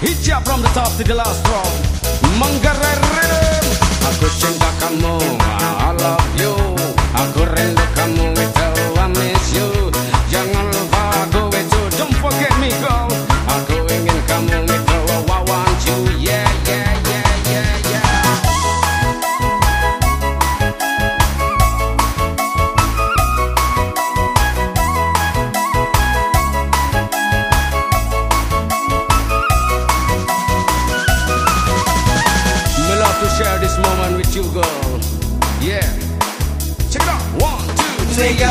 Hijab from the top to the last from Menggerer Aku cinta kamu I love you. Aku rindu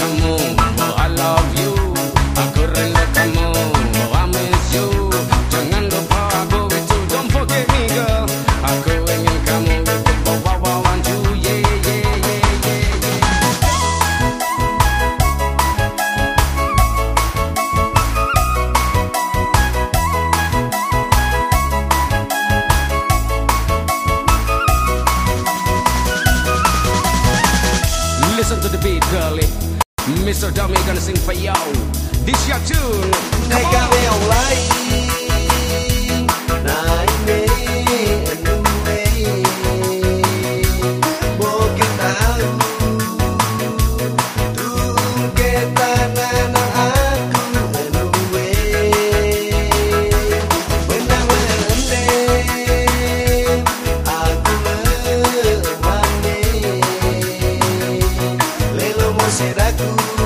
Aku oh, I miss you Jangan lupa aku itu Don't forget me girl Aku ingin kamu itu Oh I want you Yeah yeah yeah yeah, yeah. Listen to the beat, girlie. Mr. Dummy gonna sing for you. This your tune. Come Take on. me online. Thank you.